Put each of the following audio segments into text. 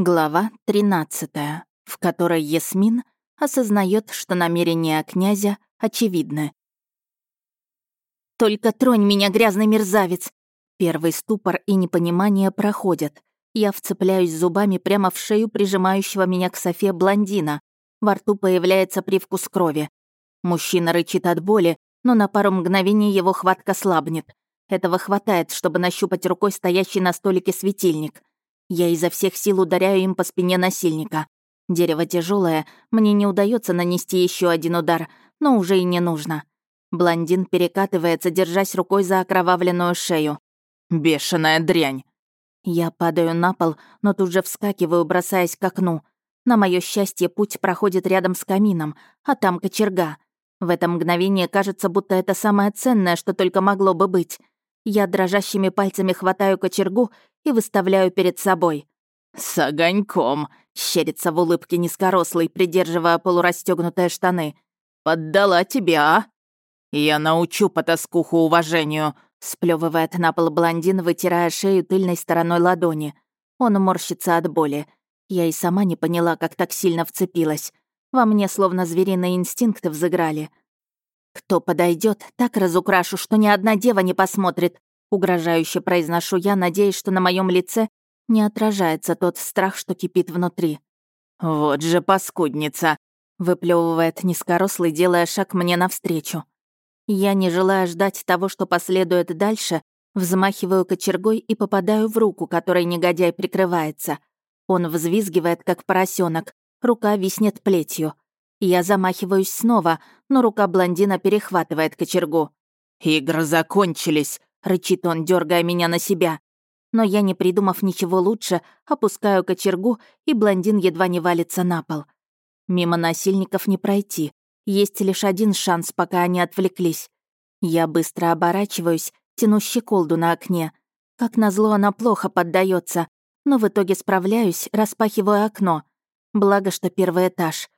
Глава 13, в которой Ясмин осознает, что намерения князя очевидны. «Только тронь меня, грязный мерзавец!» Первый ступор и непонимание проходят. Я вцепляюсь зубами прямо в шею прижимающего меня к Софе блондина. Во рту появляется привкус крови. Мужчина рычит от боли, но на пару мгновений его хватка слабнет. Этого хватает, чтобы нащупать рукой стоящий на столике светильник. Я изо всех сил ударяю им по спине насильника. Дерево тяжелое, мне не удается нанести еще один удар, но уже и не нужно. Блондин перекатывается, держась рукой за окровавленную шею. «Бешеная дрянь!» Я падаю на пол, но тут же вскакиваю, бросаясь к окну. На мое счастье, путь проходит рядом с камином, а там кочерга. В это мгновение кажется, будто это самое ценное, что только могло бы быть. Я дрожащими пальцами хватаю кочергу и выставляю перед собой. «С огоньком!» — щерится в улыбке низкорослый, придерживая полурастегнутые штаны. «Поддала тебе, а?» «Я научу потаскуху уважению», — сплёвывает на пол блондин, вытирая шею тыльной стороной ладони. Он морщится от боли. Я и сама не поняла, как так сильно вцепилась. Во мне словно звериные инстинкты взыграли. «Кто подойдет, так разукрашу, что ни одна дева не посмотрит», угрожающе произношу я, надеясь, что на моем лице не отражается тот страх, что кипит внутри. «Вот же паскудница!» выплевывает низкорослый, делая шаг мне навстречу. Я, не желая ждать того, что последует дальше, взмахиваю кочергой и попадаю в руку, которой негодяй прикрывается. Он взвизгивает, как поросенок, рука виснет плетью. Я замахиваюсь снова, но рука блондина перехватывает кочергу. «Игры закончились», — рычит он, дергая меня на себя. Но я, не придумав ничего лучше, опускаю кочергу, и блондин едва не валится на пол. Мимо насильников не пройти. Есть лишь один шанс, пока они отвлеклись. Я быстро оборачиваюсь, тяну щеколду на окне. Как назло, она плохо поддается, но в итоге справляюсь, распахиваю окно. Благо, что первый этаж.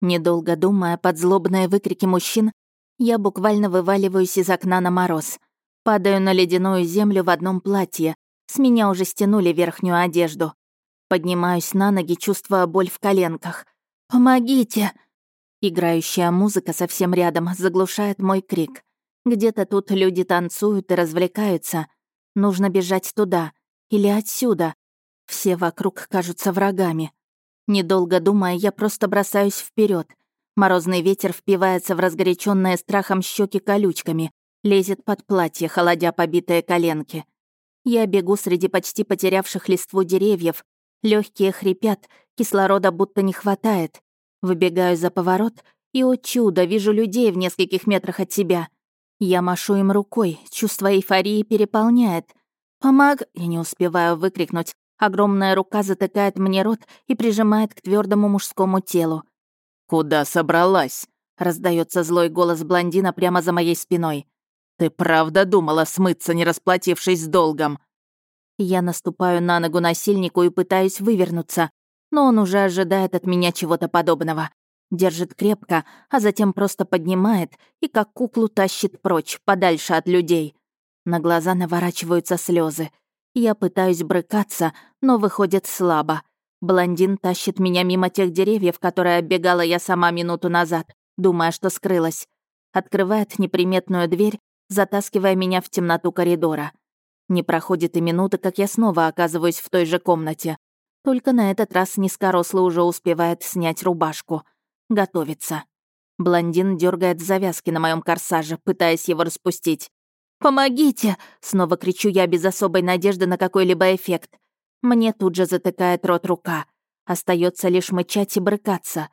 Недолго думая под злобные выкрики мужчин, я буквально вываливаюсь из окна на мороз. Падаю на ледяную землю в одном платье. С меня уже стянули верхнюю одежду. Поднимаюсь на ноги, чувствуя боль в коленках. «Помогите!» Играющая музыка совсем рядом заглушает мой крик. Где-то тут люди танцуют и развлекаются. Нужно бежать туда. Или отсюда. Все вокруг кажутся врагами. Недолго думая, я просто бросаюсь вперед. Морозный ветер впивается в разгоряченные страхом щеки колючками, лезет под платье, холодя побитые коленки. Я бегу среди почти потерявших листву деревьев. Легкие хрипят, кислорода будто не хватает. Выбегаю за поворот и, о чудо, вижу людей в нескольких метрах от себя. Я машу им рукой, чувство эйфории переполняет. «Помог...» — я не успеваю выкрикнуть, Огромная рука затыкает мне рот и прижимает к твердому мужскому телу. «Куда собралась?» — раздается злой голос блондина прямо за моей спиной. «Ты правда думала смыться, не расплатившись с долгом?» Я наступаю на ногу насильнику и пытаюсь вывернуться, но он уже ожидает от меня чего-то подобного. Держит крепко, а затем просто поднимает и как куклу тащит прочь, подальше от людей. На глаза наворачиваются слезы. Я пытаюсь брыкаться, но выходит слабо. Блондин тащит меня мимо тех деревьев, которые оббегала я сама минуту назад, думая, что скрылась. Открывает неприметную дверь, затаскивая меня в темноту коридора. Не проходит и минуты, как я снова оказываюсь в той же комнате. Только на этот раз низкорослый уже успевает снять рубашку. Готовится. Блондин дергает завязки на моем корсаже, пытаясь его распустить. «Помогите!» — снова кричу я без особой надежды на какой-либо эффект. Мне тут же затыкает рот рука. Остается лишь мычать и брыкаться.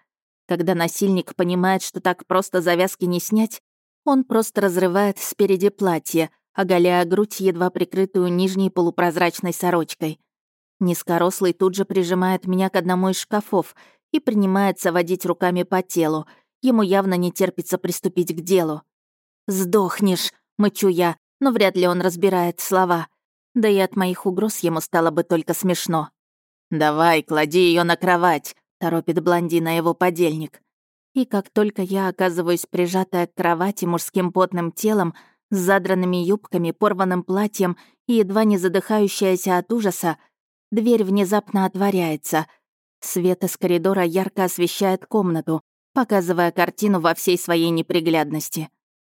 Когда насильник понимает, что так просто завязки не снять, он просто разрывает спереди платье, оголяя грудь, едва прикрытую нижней полупрозрачной сорочкой. Низкорослый тут же прижимает меня к одному из шкафов и принимается водить руками по телу. Ему явно не терпится приступить к делу. «Сдохнешь!» Мычу я, но вряд ли он разбирает слова. Да и от моих угроз ему стало бы только смешно. «Давай, клади ее на кровать», — торопит блондина его подельник. И как только я оказываюсь прижатая к кровати мужским потным телом, с задранными юбками, порванным платьем и едва не задыхающаяся от ужаса, дверь внезапно отворяется, Свет из коридора ярко освещает комнату, показывая картину во всей своей неприглядности.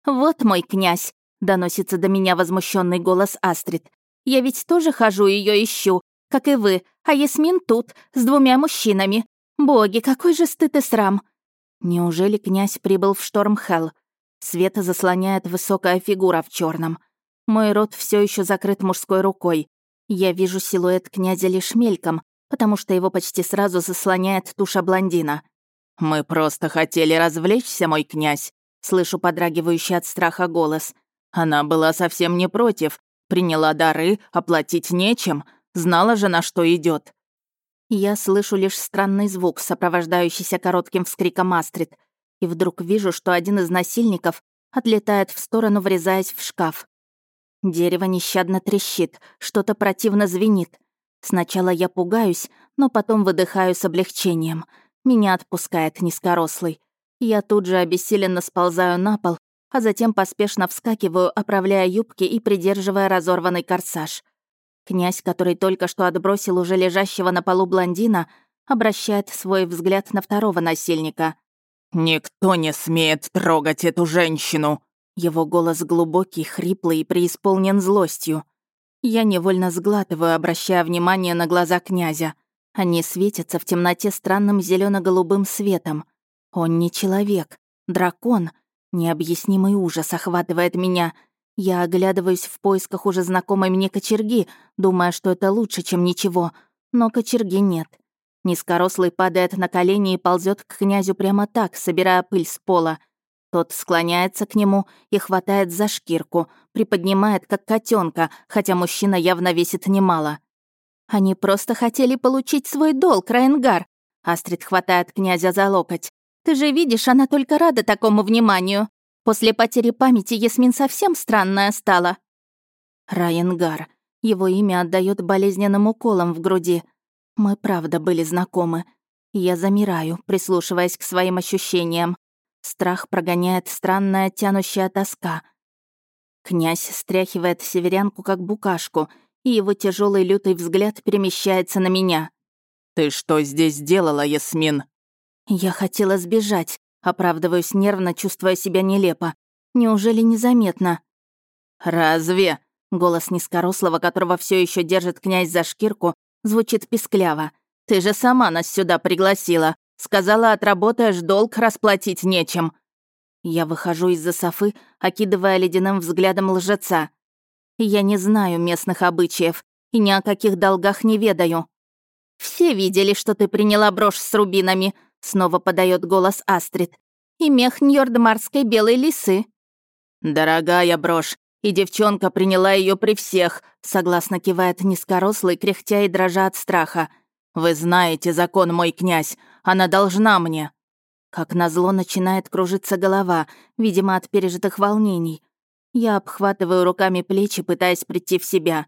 «Вот мой князь!» — доносится до меня возмущенный голос Астрид. «Я ведь тоже хожу ее ищу, как и вы, а Ясмин тут, с двумя мужчинами. Боги, какой же стыд и срам!» Неужели князь прибыл в Штормхелл? Света заслоняет высокая фигура в черном. Мой рот все еще закрыт мужской рукой. Я вижу силуэт князя лишь мельком, потому что его почти сразу заслоняет туша блондина. «Мы просто хотели развлечься, мой князь», — слышу подрагивающий от страха голос. «Она была совсем не против, приняла дары, оплатить нечем, знала же, на что идет. Я слышу лишь странный звук, сопровождающийся коротким вскриком Астрид, и вдруг вижу, что один из насильников отлетает в сторону, врезаясь в шкаф. Дерево нещадно трещит, что-то противно звенит. Сначала я пугаюсь, но потом выдыхаю с облегчением. Меня отпускает низкорослый. Я тут же обессиленно сползаю на пол, а затем поспешно вскакиваю, оправляя юбки и придерживая разорванный корсаж. Князь, который только что отбросил уже лежащего на полу блондина, обращает свой взгляд на второго насильника. «Никто не смеет трогать эту женщину!» Его голос глубокий, хриплый и преисполнен злостью. Я невольно сглатываю, обращая внимание на глаза князя. Они светятся в темноте странным зелено голубым светом. Он не человек, дракон. Необъяснимый ужас охватывает меня. Я оглядываюсь в поисках уже знакомой мне кочерги, думая, что это лучше, чем ничего. Но кочерги нет. Низкорослый падает на колени и ползет к князю прямо так, собирая пыль с пола. Тот склоняется к нему и хватает за шкирку, приподнимает как котенка, хотя мужчина явно весит немало. Они просто хотели получить свой долг, Райнгар. Астрид хватает князя за локоть. Ты же видишь, она только рада такому вниманию. После потери памяти Ясмин совсем странная стала. Райнгар. Его имя отдает болезненным уколом в груди. Мы правда были знакомы. Я замираю, прислушиваясь к своим ощущениям. Страх прогоняет странная тянущая тоска. Князь стряхивает северянку как букашку, и его тяжелый лютый взгляд перемещается на меня. «Ты что здесь делала, Ясмин?» Я хотела сбежать, оправдываюсь нервно, чувствуя себя нелепо. Неужели незаметно? «Разве?» Голос низкорослого, которого все еще держит князь за шкирку, Звучит пискляво. «Ты же сама нас сюда пригласила. Сказала, отработаешь долг, расплатить нечем». Я выхожу из-за софы, окидывая ледяным взглядом лжеца. Я не знаю местных обычаев и ни о каких долгах не ведаю. «Все видели, что ты приняла брошь с рубинами», — снова подает голос Астрид. «И мех Ньордмарской белой лисы». «Дорогая брошь, и девчонка приняла ее при всех», — согласно кивает низкорослый, кряхтя и дрожа от страха. «Вы знаете закон, мой князь, она должна мне». Как назло начинает кружиться голова, видимо, от пережитых волнений. Я обхватываю руками плечи, пытаясь прийти в себя.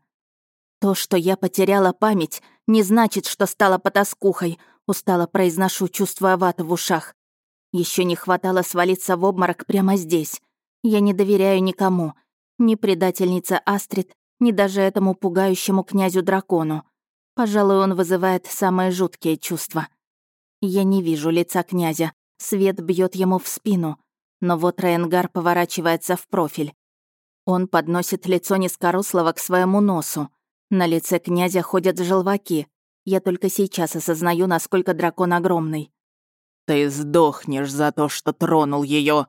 То, что я потеряла память, не значит, что стала потаскухой, устало произношу, чувствуя вату в ушах. Еще не хватало свалиться в обморок прямо здесь. Я не доверяю никому, ни предательница Астрид, ни даже этому пугающему князю-дракону. Пожалуй, он вызывает самые жуткие чувства. Я не вижу лица князя, свет бьет ему в спину, но вот Рейнгар поворачивается в профиль. Он подносит лицо низкорослого к своему носу. На лице князя ходят желваки. Я только сейчас осознаю, насколько дракон огромный. «Ты сдохнешь за то, что тронул ее,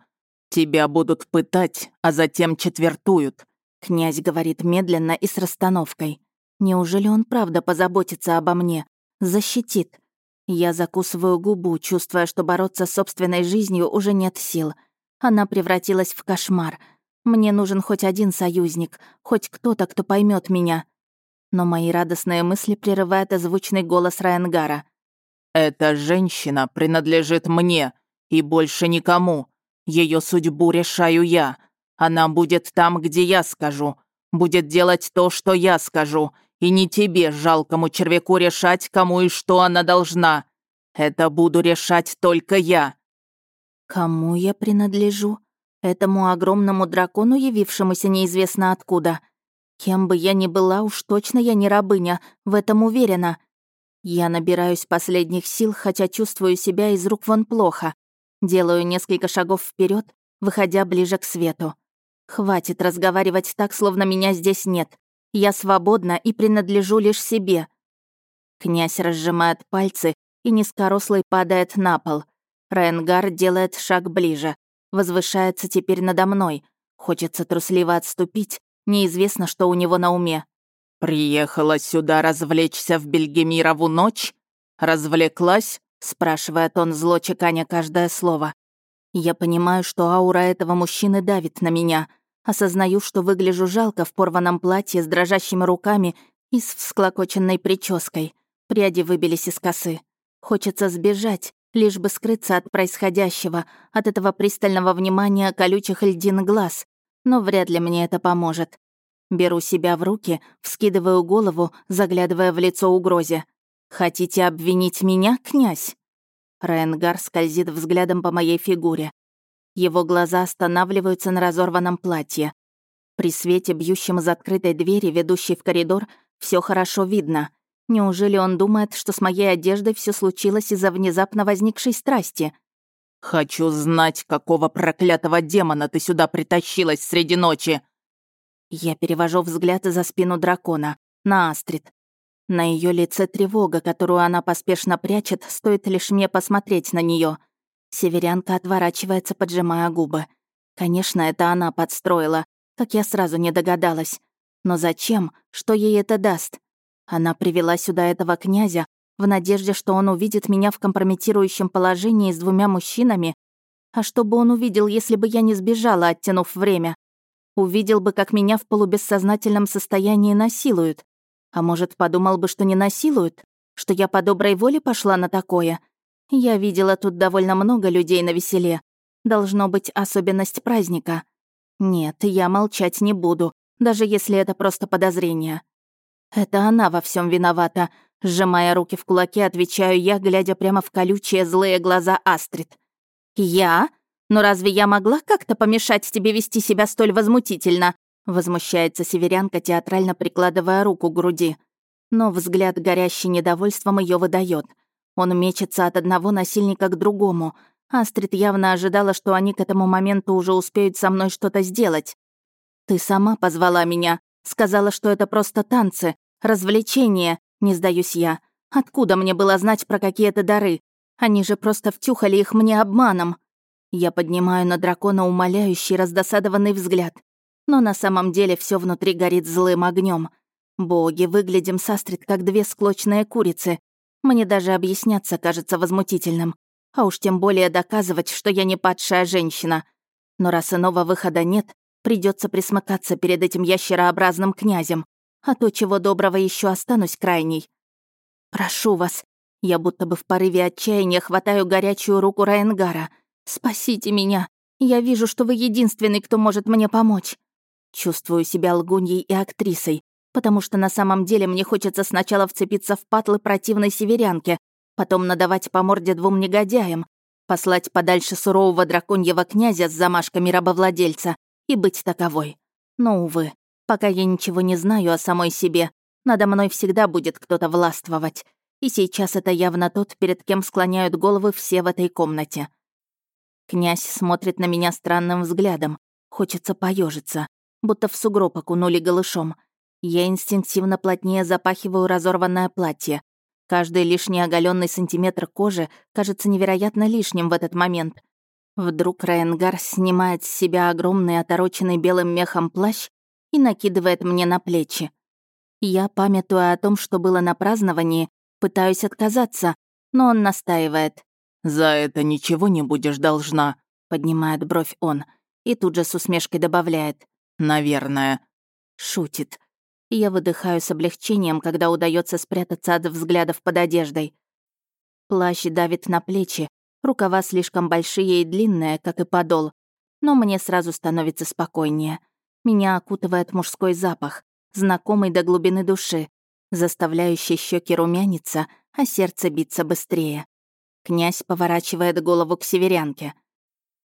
«Тебя будут пытать, а затем четвертуют», — князь говорит медленно и с расстановкой. «Неужели он правда позаботится обо мне? Защитит?» Я закусываю губу, чувствуя, что бороться с собственной жизнью уже нет сил. Она превратилась в кошмар. Мне нужен хоть один союзник, хоть кто-то, кто поймет меня. Но мои радостные мысли прерывает озвучный голос Райангара. «Эта женщина принадлежит мне и больше никому. Ее судьбу решаю я. Она будет там, где я скажу. Будет делать то, что я скажу. И не тебе, жалкому червяку, решать, кому и что она должна. Это буду решать только я». «Кому я принадлежу? Этому огромному дракону, явившемуся неизвестно откуда? Кем бы я ни была, уж точно я не рабыня, в этом уверена. Я набираюсь последних сил, хотя чувствую себя из рук вон плохо. Делаю несколько шагов вперед, выходя ближе к свету. Хватит разговаривать так, словно меня здесь нет. Я свободна и принадлежу лишь себе. Князь разжимает пальцы, и низкорослый падает на пол. Рейнгар делает шаг ближе. Возвышается теперь надо мной. Хочется трусливо отступить. Неизвестно, что у него на уме. «Приехала сюда развлечься в Бельгемирову ночь? Развлеклась?» спрашивает он зло чеканя каждое слово. Я понимаю, что аура этого мужчины давит на меня. Осознаю, что выгляжу жалко в порванном платье с дрожащими руками и с всклокоченной прической. Пряди выбились из косы. Хочется сбежать, лишь бы скрыться от происходящего, от этого пристального внимания колючих льдин глаз. Но вряд ли мне это поможет. Беру себя в руки, вскидываю голову, заглядывая в лицо угрозе. «Хотите обвинить меня, князь?» Рейнгар скользит взглядом по моей фигуре. Его глаза останавливаются на разорванном платье. При свете, бьющем из открытой двери, ведущей в коридор, все хорошо видно. Неужели он думает, что с моей одеждой все случилось из-за внезапно возникшей страсти? «Хочу знать, какого проклятого демона ты сюда притащилась среди ночи!» Я перевожу взгляд за спину дракона, на Астрид. На ее лице тревога, которую она поспешно прячет, стоит лишь мне посмотреть на нее. Северянка отворачивается, поджимая губы. Конечно, это она подстроила, как я сразу не догадалась. Но зачем? Что ей это даст? Она привела сюда этого князя в надежде, что он увидит меня в компрометирующем положении с двумя мужчинами. А что бы он увидел, если бы я не сбежала, оттянув время? Увидел бы, как меня в полубессознательном состоянии насилуют. А может, подумал бы, что не насилуют? Что я по доброй воле пошла на такое? Я видела тут довольно много людей на веселе. Должно быть особенность праздника. Нет, я молчать не буду, даже если это просто подозрение. Это она во всем виновата. Сжимая руки в кулаки, отвечаю я, глядя прямо в колючие злые глаза Астрид. «Я? Но разве я могла как-то помешать тебе вести себя столь возмутительно?» Возмущается северянка, театрально прикладывая руку к груди. Но взгляд, горящий недовольством, ее выдает. Он мечется от одного насильника к другому. Астрид явно ожидала, что они к этому моменту уже успеют со мной что-то сделать. «Ты сама позвала меня. Сказала, что это просто танцы, развлечение», — не сдаюсь я. «Откуда мне было знать про какие-то дары? Они же просто втюхали их мне обманом». Я поднимаю на дракона умоляющий, раздосадованный взгляд. Но на самом деле все внутри горит злым огнем. Боги, выглядим с Астрид как две склочные курицы. Мне даже объясняться кажется возмутительным. А уж тем более доказывать, что я не падшая женщина. Но раз иного выхода нет, придется присмыкаться перед этим ящерообразным князем. А то, чего доброго, еще останусь крайней. Прошу вас. Я будто бы в порыве отчаяния хватаю горячую руку Райенгара — «Спасите меня! Я вижу, что вы единственный, кто может мне помочь!» Чувствую себя лгуньей и актрисой, потому что на самом деле мне хочется сначала вцепиться в патлы противной северянке, потом надавать по морде двум негодяям, послать подальше сурового драконьего князя с замашками рабовладельца и быть таковой. Но, увы, пока я ничего не знаю о самой себе, надо мной всегда будет кто-то властвовать. И сейчас это явно тот, перед кем склоняют головы все в этой комнате. Князь смотрит на меня странным взглядом. Хочется поежиться, будто в сугроб окунули голышом. Я инстинктивно плотнее запахиваю разорванное платье. Каждый лишний оголенный сантиметр кожи кажется невероятно лишним в этот момент. Вдруг Райенгар снимает с себя огромный отороченный белым мехом плащ и накидывает мне на плечи. Я, памятуя о том, что было на праздновании, пытаюсь отказаться, но он настаивает. «За это ничего не будешь должна», — поднимает бровь он. И тут же с усмешкой добавляет. «Наверное». Шутит. Я выдыхаю с облегчением, когда удается спрятаться от взглядов под одеждой. Плащ давит на плечи, рукава слишком большие и длинные, как и подол. Но мне сразу становится спокойнее. Меня окутывает мужской запах, знакомый до глубины души, заставляющий щеки румяниться, а сердце биться быстрее. Князь поворачивает голову к северянке.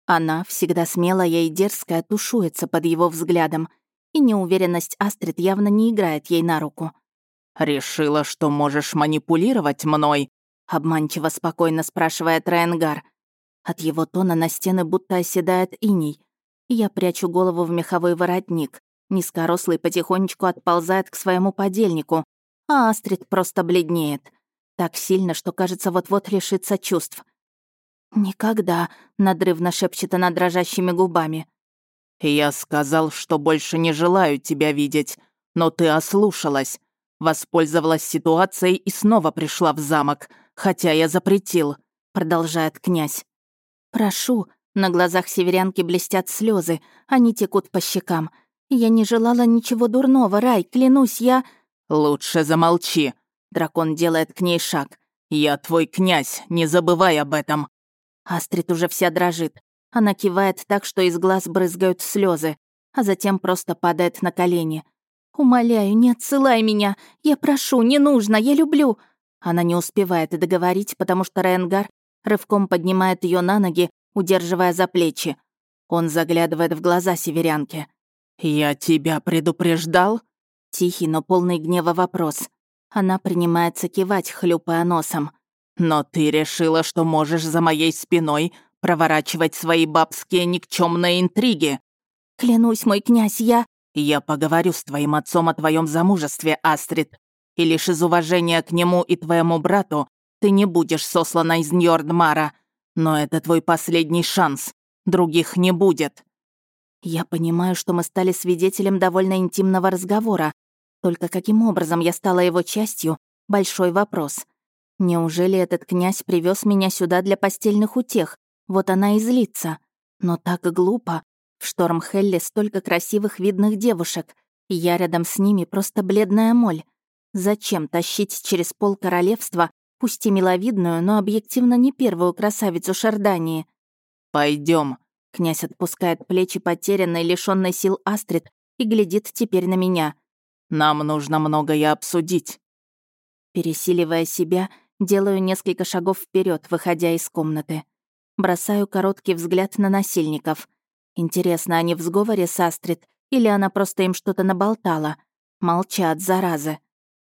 Она, всегда смелая и дерзкая, тушуется под его взглядом, и неуверенность Астрид явно не играет ей на руку. «Решила, что можешь манипулировать мной?» Обманчиво спокойно спрашивает Райангар. От его тона на стены будто оседает иней. Я прячу голову в меховой воротник. Низкорослый потихонечку отползает к своему подельнику, а Астрид просто бледнеет. Так сильно, что, кажется, вот-вот лишится чувств. «Никогда», — надрывно шепчет она дрожащими губами. «Я сказал, что больше не желаю тебя видеть, но ты ослушалась. Воспользовалась ситуацией и снова пришла в замок, хотя я запретил», — продолжает князь. «Прошу», — на глазах северянки блестят слезы, они текут по щекам. «Я не желала ничего дурного, Рай, клянусь, я...» «Лучше замолчи», — дракон делает к ней шаг. «Я твой князь, не забывай об этом». Астрид уже вся дрожит. Она кивает так, что из глаз брызгают слезы, а затем просто падает на колени. «Умоляю, не отсылай меня! Я прошу, не нужно, я люблю!» Она не успевает договорить, потому что Ренгар рывком поднимает ее на ноги, удерживая за плечи. Он заглядывает в глаза северянки. «Я тебя предупреждал?» Тихий, но полный гнева вопрос. Она принимается кивать, хлюпая носом. «Но ты решила, что можешь за моей спиной проворачивать свои бабские никчемные интриги?» «Клянусь, мой князь, я...» «Я поговорю с твоим отцом о твоем замужестве, Астрид, и лишь из уважения к нему и твоему брату ты не будешь сослана из Ньордмара. Но это твой последний шанс. Других не будет». Я понимаю, что мы стали свидетелем довольно интимного разговора. Только каким образом я стала его частью — большой вопрос. Неужели этот князь привез меня сюда для постельных утех? Вот она и злится. Но так глупо. В Штормхелле столько красивых видных девушек, я рядом с ними просто бледная моль. Зачем тащить через пол королевства, пусть и миловидную, но объективно не первую красавицу Шардании? Пойдем. Князь отпускает плечи потерянной, лишённой сил Астрид и глядит теперь на меня. «Нам нужно многое обсудить». Пересиливая себя, делаю несколько шагов вперед, выходя из комнаты. Бросаю короткий взгляд на насильников. Интересно, они в сговоре с Астрид или она просто им что-то наболтала? Молчат, заразы.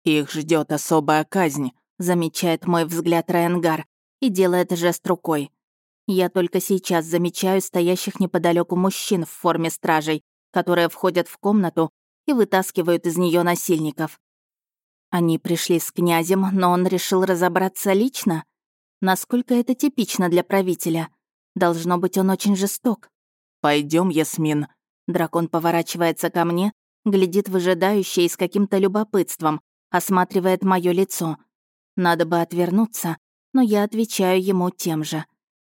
«Их ждет особая казнь», — замечает мой взгляд Райангар и делает жест рукой. Я только сейчас замечаю стоящих неподалеку мужчин в форме стражей, которые входят в комнату и вытаскивают из нее насильников. Они пришли с князем, но он решил разобраться лично. Насколько это типично для правителя? Должно быть, он очень жесток. Пойдем, Ясмин». Дракон поворачивается ко мне, глядит выжидающе и с каким-то любопытством, осматривает мое лицо. Надо бы отвернуться, но я отвечаю ему тем же.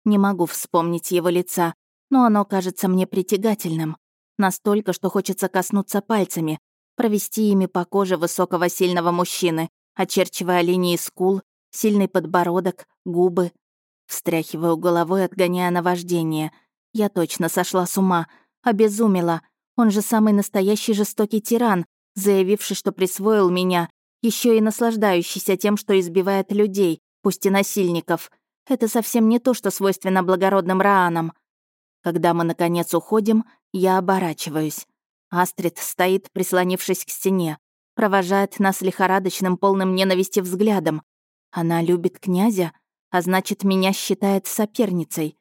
Не могу вспомнить его лица, но оно кажется мне притягательным. Настолько, что хочется коснуться пальцами, провести ими по коже высокого сильного мужчины, очерчивая линии скул, сильный подбородок, губы. Встряхиваю головой, отгоняя наваждение. Я точно сошла с ума, обезумела. Он же самый настоящий жестокий тиран, заявивший, что присвоил меня, еще и наслаждающийся тем, что избивает людей, пусть и насильников — это совсем не то, что свойственно благородным раанам. Когда мы, наконец, уходим, я оборачиваюсь. Астрид стоит, прислонившись к стене, провожает нас лихорадочным, полным ненависти взглядом. Она любит князя, а значит, меня считает соперницей.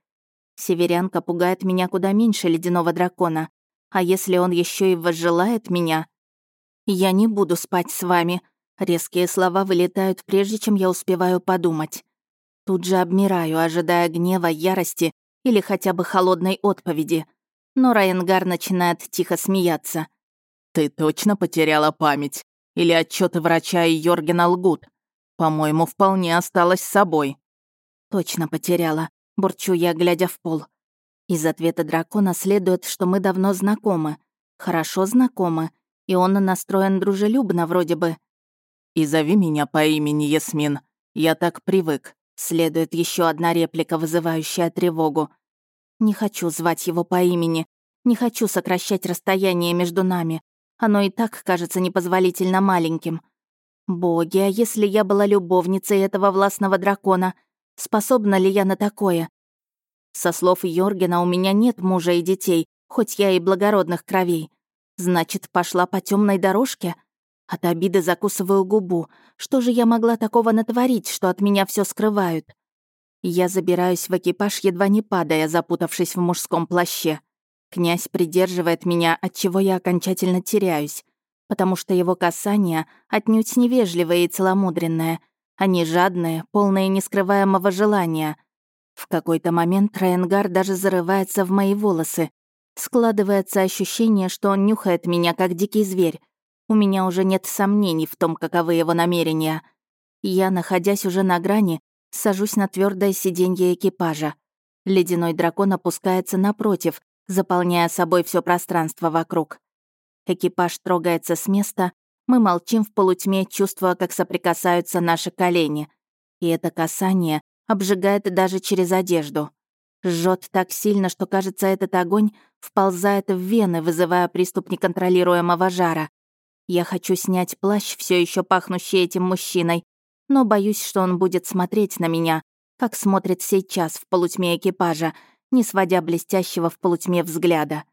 Северянка пугает меня куда меньше ледяного дракона. А если он еще и возжелает меня? Я не буду спать с вами. Резкие слова вылетают, прежде чем я успеваю подумать. Тут же обмираю, ожидая гнева, ярости или хотя бы холодной отповеди. Но Райангар начинает тихо смеяться. «Ты точно потеряла память? Или отчеты врача и Йоргена лгут? По-моему, вполне осталась с собой». «Точно потеряла», — бурчу я, глядя в пол. Из ответа дракона следует, что мы давно знакомы. Хорошо знакомы. И он настроен дружелюбно вроде бы. «И зови меня по имени Ясмин. Я так привык», Следует еще одна реплика, вызывающая тревогу. Не хочу звать его по имени. Не хочу сокращать расстояние между нами. Оно и так кажется непозволительно маленьким. Боги, а если я была любовницей этого властного дракона, способна ли я на такое? Со слов Йоргена у меня нет мужа и детей, хоть я и благородных кровей. Значит, пошла по темной дорожке? От обиды закусываю губу. Что же я могла такого натворить, что от меня все скрывают? Я забираюсь в экипаж, едва не падая, запутавшись в мужском плаще. Князь придерживает меня, от чего я окончательно теряюсь, потому что его касания отнюдь невежливые и целомудренные. Они жадные, полные нескрываемого желания. В какой-то момент Райенгар даже зарывается в мои волосы. Складывается ощущение, что он нюхает меня, как дикий зверь, у меня уже нет сомнений в том, каковы его намерения. Я, находясь уже на грани, сажусь на твердое сиденье экипажа. Ледяной дракон опускается напротив, заполняя собой все пространство вокруг. Экипаж трогается с места, мы молчим в полутьме, чувствуя, как соприкасаются наши колени. И это касание обжигает даже через одежду. Жжет так сильно, что, кажется, этот огонь вползает в вены, вызывая приступ неконтролируемого жара. Я хочу снять плащ, все еще пахнущий этим мужчиной, но боюсь, что он будет смотреть на меня, как смотрит сейчас в полутьме экипажа, не сводя блестящего в полутьме взгляда.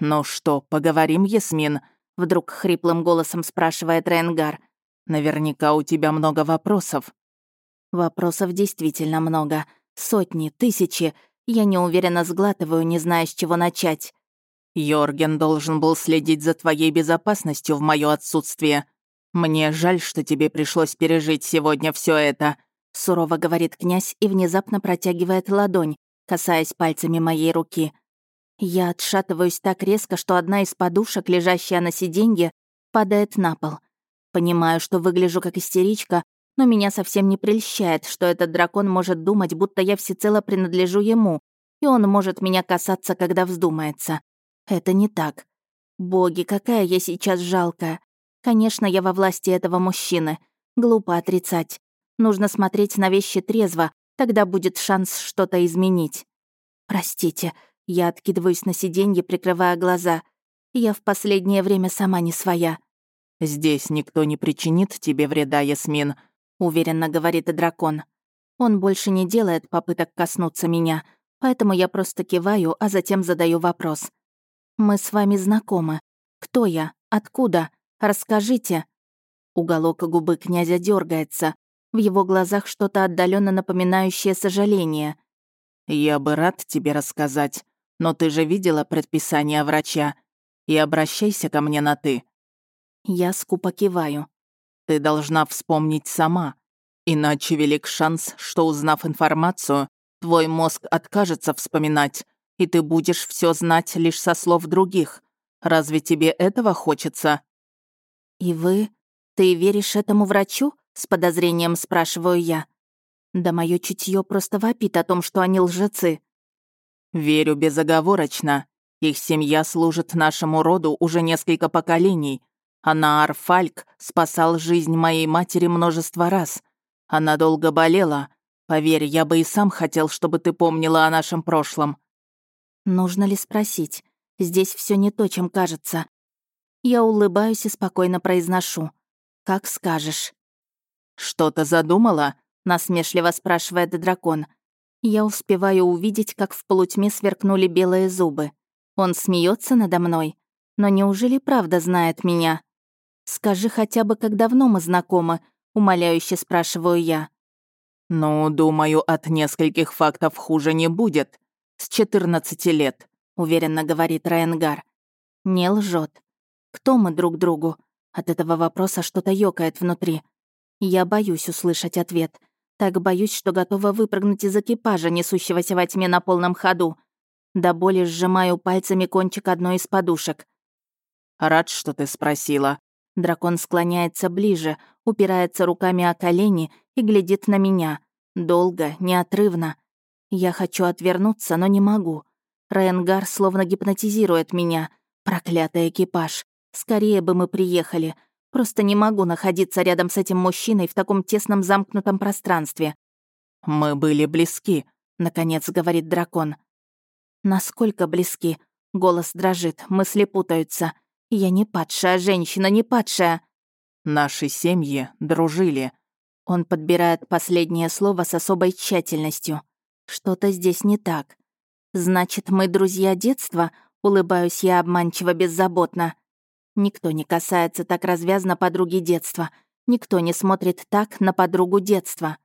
«Ну что, поговорим, Ясмин?» — вдруг хриплым голосом спрашивает Рейнгар. «Наверняка у тебя много вопросов». Вопросов действительно много. Сотни, тысячи. Я неуверенно сглатываю, не зная, с чего начать. Йорген должен был следить за твоей безопасностью в моё отсутствие. Мне жаль, что тебе пришлось пережить сегодня все это», — сурово говорит князь и внезапно протягивает ладонь, касаясь пальцами моей руки. Я отшатываюсь так резко, что одна из подушек, лежащая на сиденье, падает на пол. Понимаю, что выгляжу как истеричка, но меня совсем не прельщает, что этот дракон может думать, будто я всецело принадлежу ему, и он может меня касаться, когда вздумается. Это не так. Боги, какая я сейчас жалкая. Конечно, я во власти этого мужчины. Глупо отрицать. Нужно смотреть на вещи трезво, тогда будет шанс что-то изменить. Простите, я откидываюсь на сиденье, прикрывая глаза. Я в последнее время сама не своя. «Здесь никто не причинит тебе вреда, Ясмин», — уверенно говорит и дракон. Он больше не делает попыток коснуться меня, поэтому я просто киваю, а затем задаю вопрос. Мы с вами знакомы. Кто я? Откуда? Расскажите». Уголок губы князя дергается. В его глазах что-то отдаленно напоминающее сожаление. «Я бы рад тебе рассказать, но ты же видела предписание врача. И обращайся ко мне на «ты». Я скупо киваю. Ты должна вспомнить сама. Иначе велик шанс, что, узнав информацию, твой мозг откажется вспоминать, и ты будешь все знать лишь со слов других. Разве тебе этого хочется?» «И вы? Ты веришь этому врачу?» — с подозрением спрашиваю я. Да мое чутье просто вопит о том, что они лжецы. «Верю безоговорочно. Их семья служит нашему роду уже несколько поколений. Анаар Фальк спасал жизнь моей матери множество раз. Она долго болела. Поверь, я бы и сам хотел, чтобы ты помнила о нашем прошлом. Нужно ли спросить? Здесь все не то, чем кажется. Я улыбаюсь и спокойно произношу. «Как скажешь». «Что-то задумала?» — насмешливо спрашивает дракон. Я успеваю увидеть, как в полутьме сверкнули белые зубы. Он смеется надо мной. Но неужели правда знает меня? «Скажи хотя бы, как давно мы знакомы?» — умоляюще спрашиваю я. «Ну, думаю, от нескольких фактов хуже не будет», с 14 лет», — уверенно говорит Райангар. Не лжет. Кто мы друг другу? От этого вопроса что-то ёкает внутри. Я боюсь услышать ответ. Так боюсь, что готова выпрыгнуть из экипажа, несущегося во тьме на полном ходу. До боли сжимаю пальцами кончик одной из подушек. «Рад, что ты спросила». Дракон склоняется ближе, упирается руками о колени и глядит на меня. Долго, неотрывно. Я хочу отвернуться, но не могу. Райангар словно гипнотизирует меня. Проклятый экипаж. Скорее бы мы приехали. Просто не могу находиться рядом с этим мужчиной в таком тесном замкнутом пространстве. «Мы были близки», — наконец говорит дракон. «Насколько близки?» Голос дрожит, мысли путаются. «Я не падшая женщина, не падшая!» «Наши семьи дружили». Он подбирает последнее слово с особой тщательностью. Что-то здесь не так. Значит, мы друзья детства? Улыбаюсь я обманчиво беззаботно. Никто не касается так развязно подруги детства. Никто не смотрит так на подругу детства.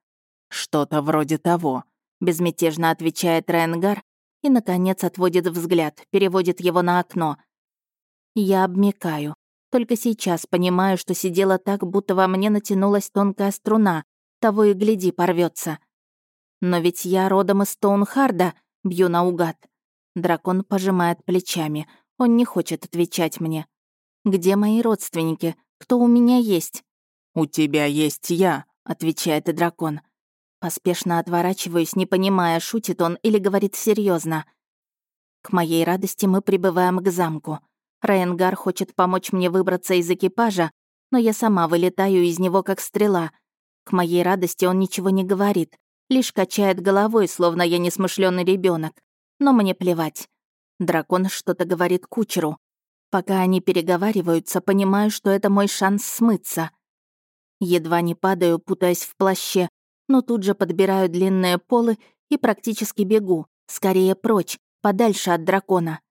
«Что-то вроде того», — безмятежно отвечает Рейнгар и, наконец, отводит взгляд, переводит его на окно. Я обмикаю. Только сейчас понимаю, что сидела так, будто во мне натянулась тонкая струна, того и гляди, порвется. Но ведь я родом из Стоунхарда, бью наугад. Дракон пожимает плечами. Он не хочет отвечать мне. Где мои родственники? Кто у меня есть? «У тебя есть я», — отвечает и дракон. Поспешно отворачиваюсь, не понимая, шутит он или говорит серьезно. К моей радости мы прибываем к замку. Райенгар хочет помочь мне выбраться из экипажа, но я сама вылетаю из него как стрела. К моей радости он ничего не говорит, лишь качает головой, словно я несмышленный ребенок. Но мне плевать. Дракон что-то говорит кучеру. Пока они переговариваются, понимаю, что это мой шанс смыться. Едва не падаю, путаясь в плаще, но тут же подбираю длинные полы и практически бегу, скорее прочь, подальше от дракона.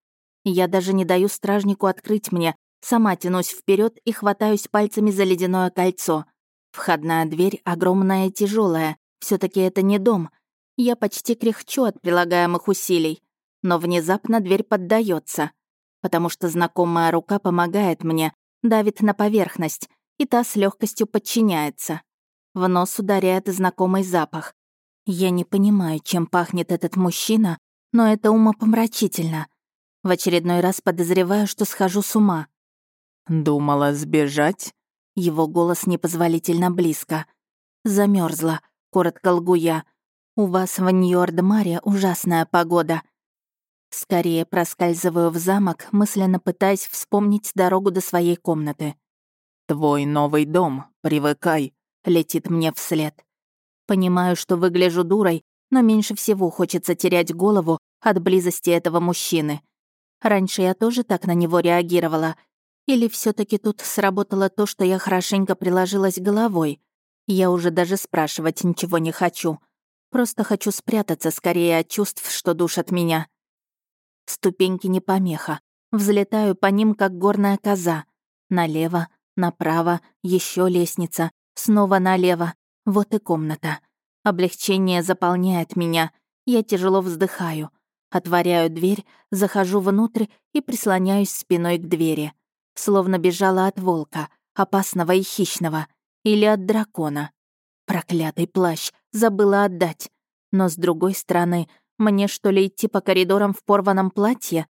Я даже не даю стражнику открыть мне, сама тянусь вперед и хватаюсь пальцами за ледяное кольцо. Входная дверь огромная и тяжелая, все таки это не дом. Я почти кряхчу от прилагаемых усилий. Но внезапно дверь поддается, потому что знакомая рука помогает мне, давит на поверхность, и та с легкостью подчиняется. В нос ударяет знакомый запах. Я не понимаю, чем пахнет этот мужчина, но это умопомрачительно. В очередной раз подозреваю, что схожу с ума. «Думала сбежать?» Его голос непозволительно близко. Замерзла, коротко лгу я. «У вас в Нью-Ордмаре ужасная погода». Скорее проскальзываю в замок, мысленно пытаясь вспомнить дорогу до своей комнаты. «Твой новый дом, привыкай», — летит мне вслед. Понимаю, что выгляжу дурой, но меньше всего хочется терять голову от близости этого мужчины. Раньше я тоже так на него реагировала. Или все таки тут сработало то, что я хорошенько приложилась головой, я уже даже спрашивать ничего не хочу. Просто хочу спрятаться скорее от чувств, что душат меня. Ступеньки не помеха. Взлетаю по ним, как горная коза. Налево, направо, еще лестница, снова налево. Вот и комната. Облегчение заполняет меня. Я тяжело вздыхаю. Отворяю дверь, захожу внутрь и прислоняюсь спиной к двери. Словно бежала от волка, опасного и хищного — или от дракона. Проклятый плащ, забыла отдать. Но с другой стороны, мне что ли идти по коридорам в порванном платье?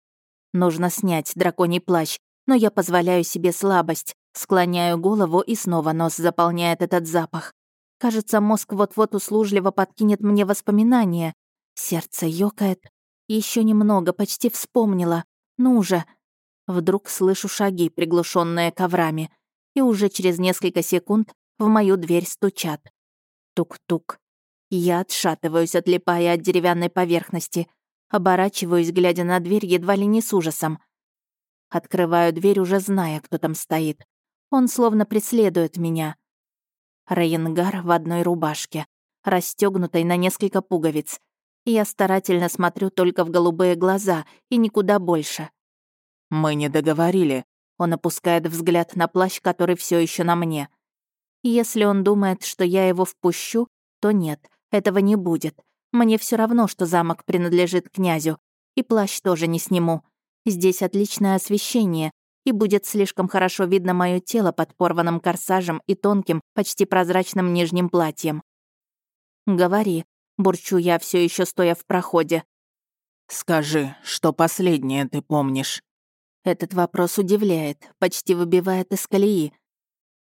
Нужно снять драконий плащ, но я позволяю себе слабость, склоняю голову и снова нос заполняет этот запах. Кажется, мозг вот-вот услужливо подкинет мне воспоминания. Сердце ёкает. Еще немного, почти вспомнила. Ну же. Вдруг слышу шаги, приглушенные коврами. И уже через несколько секунд в мою дверь стучат. Тук-тук. Я отшатываюсь, отлипая от деревянной поверхности. Оборачиваюсь, глядя на дверь едва ли не с ужасом. Открываю дверь, уже зная, кто там стоит. Он словно преследует меня. Рейнгар в одной рубашке, расстегнутой на несколько пуговиц. Я старательно смотрю только в голубые глаза и никуда больше. «Мы не договорили». Он опускает взгляд на плащ, который все еще на мне. Если он думает, что я его впущу, то нет, этого не будет. Мне все равно, что замок принадлежит князю. И плащ тоже не сниму. Здесь отличное освещение, и будет слишком хорошо видно мое тело под порванным корсажем и тонким, почти прозрачным нижним платьем. «Говори», — бурчу я, все еще стоя в проходе. «Скажи, что последнее ты помнишь?» Этот вопрос удивляет, почти выбивает из колеи.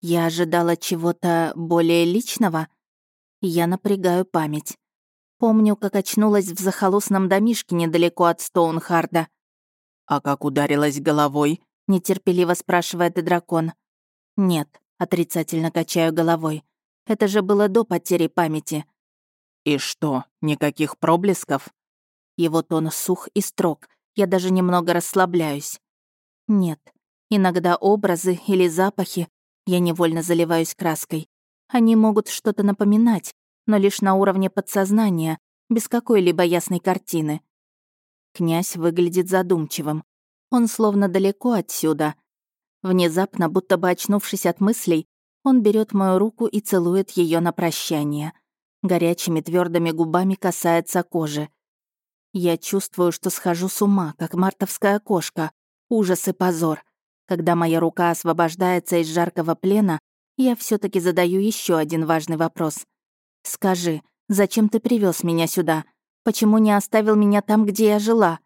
Я ожидала чего-то более личного. Я напрягаю память. Помню, как очнулась в захолустном домишке недалеко от Стоунхарда. «А как ударилась головой?» — нетерпеливо спрашивает и дракон. «Нет», — отрицательно качаю головой. «Это же было до потери памяти». «И что, никаких проблесков?» Его тон сух и строг, я даже немного расслабляюсь. Нет, иногда образы или запахи я невольно заливаюсь краской. Они могут что-то напоминать, но лишь на уровне подсознания, без какой-либо ясной картины. Князь выглядит задумчивым. Он словно далеко отсюда. Внезапно, будто бы очнувшись от мыслей, он берет мою руку и целует ее на прощание. Горячими твердыми губами касается кожи. Я чувствую, что схожу с ума, как мартовская кошка. Ужас и позор. Когда моя рука освобождается из жаркого плена, я все таки задаю еще один важный вопрос. «Скажи, зачем ты привез меня сюда? Почему не оставил меня там, где я жила?»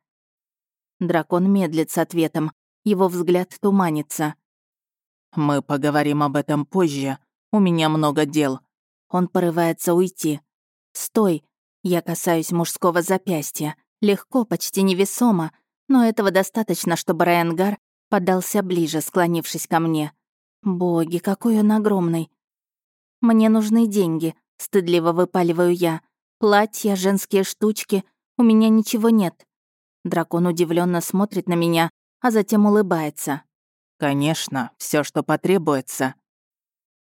Дракон медлит с ответом. Его взгляд туманится. «Мы поговорим об этом позже. У меня много дел». Он порывается уйти. «Стой!» Я касаюсь мужского запястья. Легко, почти невесомо, но этого достаточно, чтобы Райангар подался ближе, склонившись ко мне. Боги, какой он огромный. Мне нужны деньги, стыдливо выпаливаю я. Платья, женские штучки, у меня ничего нет. Дракон удивленно смотрит на меня, а затем улыбается. «Конечно, все, что потребуется».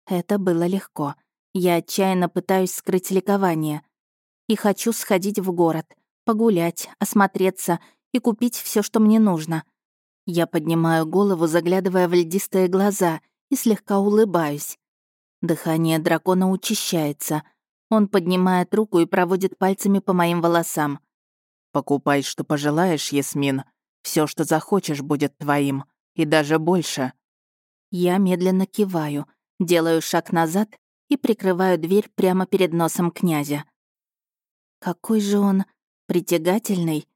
Это было легко. Я отчаянно пытаюсь скрыть ликование. И хочу сходить в город, погулять, осмотреться и купить все, что мне нужно. Я поднимаю голову, заглядывая в льдистые глаза, и слегка улыбаюсь. Дыхание дракона учащается. Он поднимает руку и проводит пальцами по моим волосам. «Покупай, что пожелаешь, Ясмин. Все, что захочешь, будет твоим. И даже больше». Я медленно киваю, делаю шаг назад и прикрываю дверь прямо перед носом князя. Какой же он притягательный.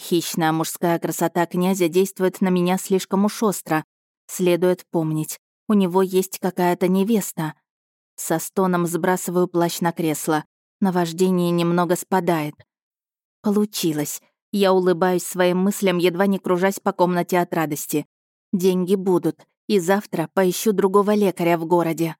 Хищная мужская красота князя действует на меня слишком уж остро. Следует помнить, у него есть какая-то невеста. Со стоном сбрасываю плащ на кресло. Наваждение немного спадает. Получилось. Я улыбаюсь своим мыслям, едва не кружась по комнате от радости. Деньги будут, и завтра поищу другого лекаря в городе.